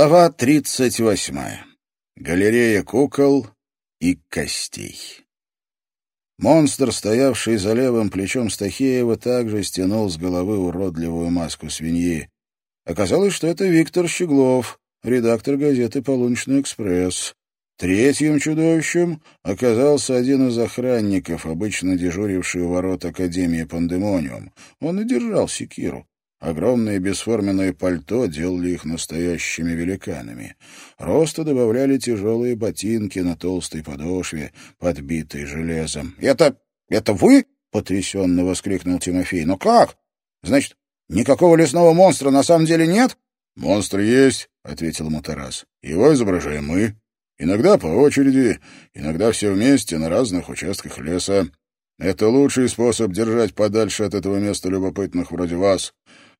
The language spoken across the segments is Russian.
Глава тридцать восьмая. Галерея кукол и костей. Монстр, стоявший за левым плечом Стахеева, также стянул с головы уродливую маску свиньи. Оказалось, что это Виктор Щеглов, редактор газеты «Полуночный экспресс». Третьим чудовищем оказался один из охранников, обычно дежуривший у ворот Академии Пандемониум. Он и держал секиру. Огромные бесформенные пальто делали их настоящими великанами. Роста добавляли тяжелые ботинки на толстой подошве, подбитой железом. «Это... это вы?» — потрясенно воскликнул Тимофей. «Но как? Значит, никакого лесного монстра на самом деле нет?» «Монстр есть», — ответил ему Тарас. «Его изображаем мы. Иногда по очереди, иногда все вместе на разных участках леса. Это лучший способ держать подальше от этого места любопытных вроде вас».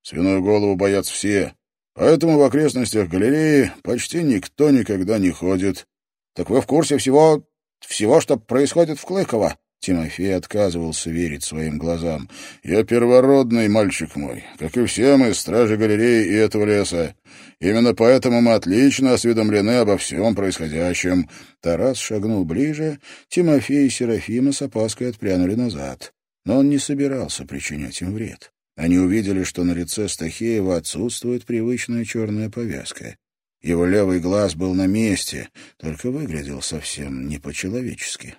Свиную голову боятся все, поэтому в окрестностях галереи почти никто никогда не ходит. — Так вы в курсе всего, всего, что происходит в Клыково? Тимофей отказывался верить своим глазам. «Я первородный мальчик мой, как и все мы, стражи галереи и этого леса. Именно поэтому мы отлично осведомлены обо всем происходящем». Тарас шагнул ближе, Тимофей и Серафима с опаской отпрянули назад. Но он не собирался причинять им вред. Они увидели, что на лице Стахеева отсутствует привычная черная повязка. Его левый глаз был на месте, только выглядел совсем не по-человечески.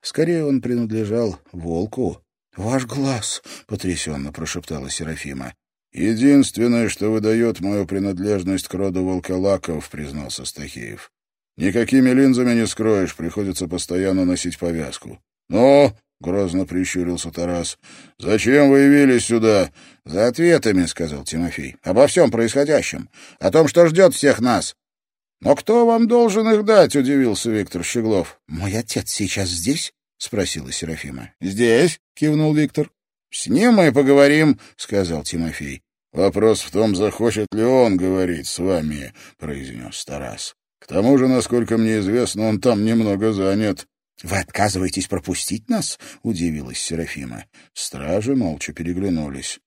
Скорее он принадлежал волку. «Ваш глаз!» — потрясенно прошептала Серафима. «Единственное, что выдает мою принадлежность к роду волколаков», — признался Стахеев. «Никакими линзами не скроешь, приходится постоянно носить повязку». «Ну, — грозно прищурился Тарас. — Зачем вы явились сюда? — За ответами, — сказал Тимофей. — Обо всем происходящем. О том, что ждет всех нас. — Но кто вам должен их дать? — удивился Виктор Щеглов. — Мой отец сейчас здесь? — спросила Серафима. — Здесь, — кивнул Виктор. — С ним мы поговорим, — сказал Тимофей. — Вопрос в том, захочет ли он говорить с вами, — произнес Тарас. — К тому же, насколько мне известно, он там немного занят. «Вы отказываетесь пропустить нас?» — удивилась Серафима. Стражи молча переглянулись.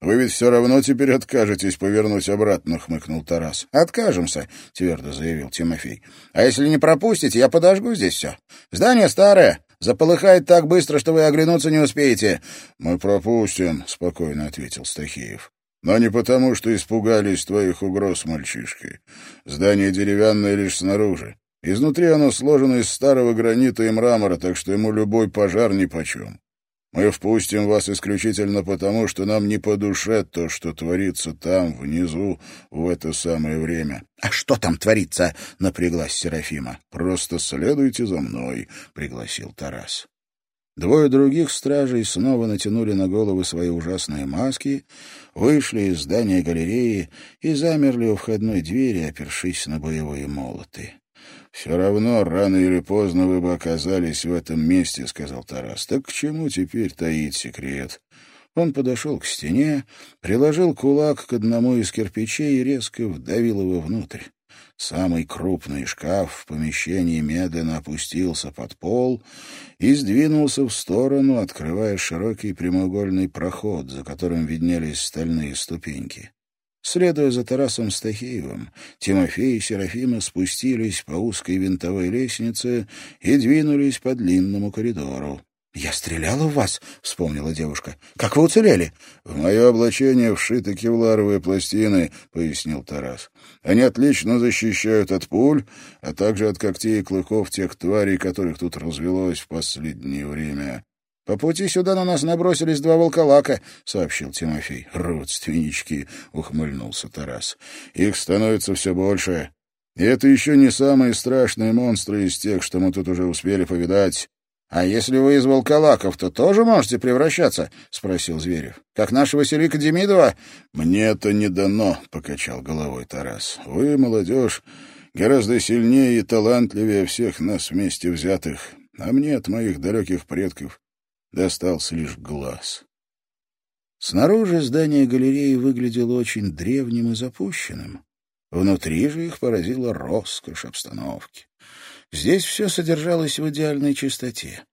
«Вы ведь все равно теперь откажетесь повернуть обратно», — хмыкнул Тарас. «Откажемся», — твердо заявил Тимофей. «А если не пропустите, я подожгу здесь все. Здание старое, заполыхает так быстро, что вы оглянуться не успеете». «Мы пропустим», — спокойно ответил Стахеев. «Но не потому, что испугались твоих угроз, мальчишки. Здание деревянное лишь снаружи. Изнутри оно сложено из старого гранита и мрамора, так что ему любой пожар нипочем. Мы впустим вас исключительно потому, что нам не по душе то, что творится там, внизу, в это самое время. — А что там творится? — напряглась Серафима. — Просто следуйте за мной, — пригласил Тарас. Двое других стражей снова натянули на головы свои ужасные маски, вышли из здания галереи и замерли у входной двери, опершись на боевые молоты. «Все равно, рано или поздно вы бы оказались в этом месте», — сказал Тарас. «Так к чему теперь таить секрет?» Он подошел к стене, приложил кулак к одному из кирпичей и резко вдавил его внутрь. Самый крупный шкаф в помещении медленно опустился под пол и сдвинулся в сторону, открывая широкий прямоугольный проход, за которым виднелись стальные ступеньки. Следуя за Тарасом Стахеевым, Тимофей и Серафима спустились по узкой винтовой лестнице и двинулись по длинному коридору. «Я стреляла в вас», — вспомнила девушка. «Как вы уцелели?» «В мое облачение вшиты кевларовые пластины», — пояснил Тарас. «Они отлично защищают от пуль, а также от когтей и клыков тех тварей, которых тут развелось в последнее время. «По пути сюда на нас набросились два волколака», — сообщил Тимофей. «Родственнички», — ухмыльнулся Тарас. «Их становится все больше. И это еще не самые страшные монстры из тех, что мы тут уже успели повидать». «А если вы из волколаков, то тоже можете превращаться?» — спросил Зверев. «Как наша Василика Демидова?» «Мне это не дано», — покачал головой Тарас. «Вы, молодежь, гораздо сильнее и талантливее всех нас вместе взятых, а мне от моих далеких предков достался лишь глаз. Снаружи здание галереи выглядело очень древним и запущенным. Внутри же их поразила роскошь обстановки. Здесь все содержалось в идеальной чистоте.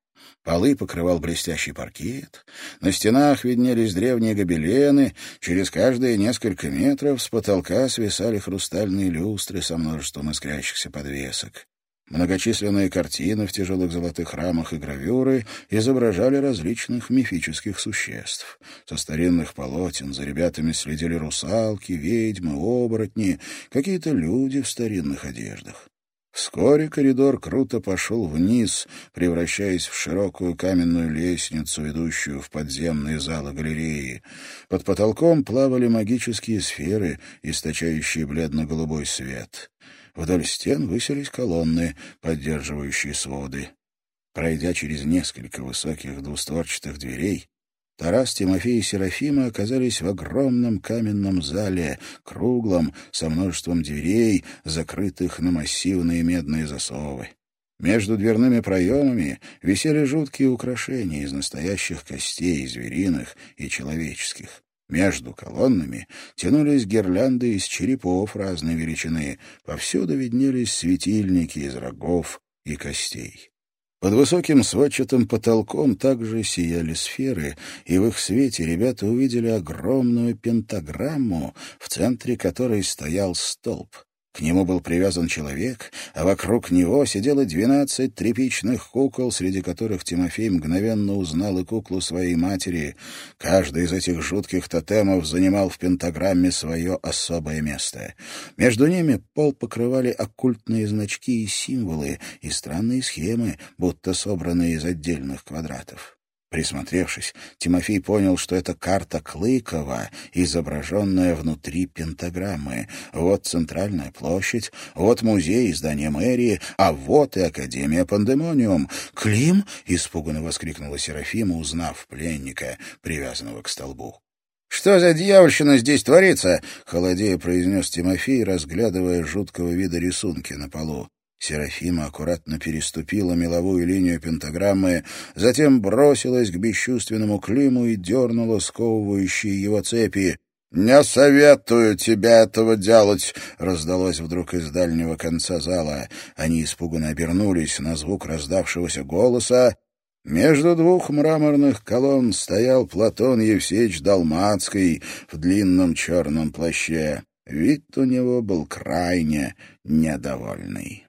Полы покрывал блестящий паркет, на стенах виднелись древние гобелены, через каждые несколько метров с потолка свисали хрустальные люстры со множеством искрящихся подвесок. Многочисленные картины в тяжелых золотых рамах и гравюры изображали различных мифических существ. Со старинных полотен за ребятами следили русалки, ведьмы, оборотни, какие-то люди в старинных одеждах. Вскоре коридор круто пошел вниз, превращаясь в широкую каменную лестницу, ведущую в подземные залы галереи. Под потолком плавали магические сферы, источающие бледно-голубой свет. Вдоль стен высились колонны, поддерживающие своды. Пройдя через несколько высоких двустворчатых дверей, Тарас, Тимофей и Серафима оказались в огромном каменном зале, круглом, со множеством дверей, закрытых на массивные медные засовы. Между дверными проемами висели жуткие украшения из настоящих костей, звериных и человеческих. Между колоннами тянулись гирлянды из черепов разной величины, повсюду виднелись светильники из рогов и костей. Под высоким сводчатым потолком также сияли сферы, и в их свете ребята увидели огромную пентаграмму, в центре которой стоял столб. К нему был привязан человек, а вокруг него сидело двенадцать тряпичных кукол, среди которых Тимофей мгновенно узнал и куклу своей матери. Каждый из этих жутких тотемов занимал в пентаграмме свое особое место. Между ними пол покрывали оккультные значки и символы, и странные схемы, будто собранные из отдельных квадратов. Присмотревшись, Тимофей понял, что это карта Клыкова, изображенная внутри пентаграммы. Вот центральная площадь, вот музей и здание мэрии, а вот и Академия Пандемониум. «Клим!» — испуганно воскликнула Серафима, узнав пленника, привязанного к столбу. «Что за дьявольщина здесь творится?» — холодея произнес Тимофей, разглядывая жуткого вида рисунки на полу. Серафима аккуратно переступила меловую линию пентаграммы, затем бросилась к бесчувственному Климу и дернула сковывающие его цепи. «Не советую тебе этого делать!» — раздалось вдруг из дальнего конца зала. Они испуганно обернулись на звук раздавшегося голоса. Между двух мраморных колонн стоял Платон Евсеич Далмацкий в длинном черном плаще. Вид у него был крайне недовольный.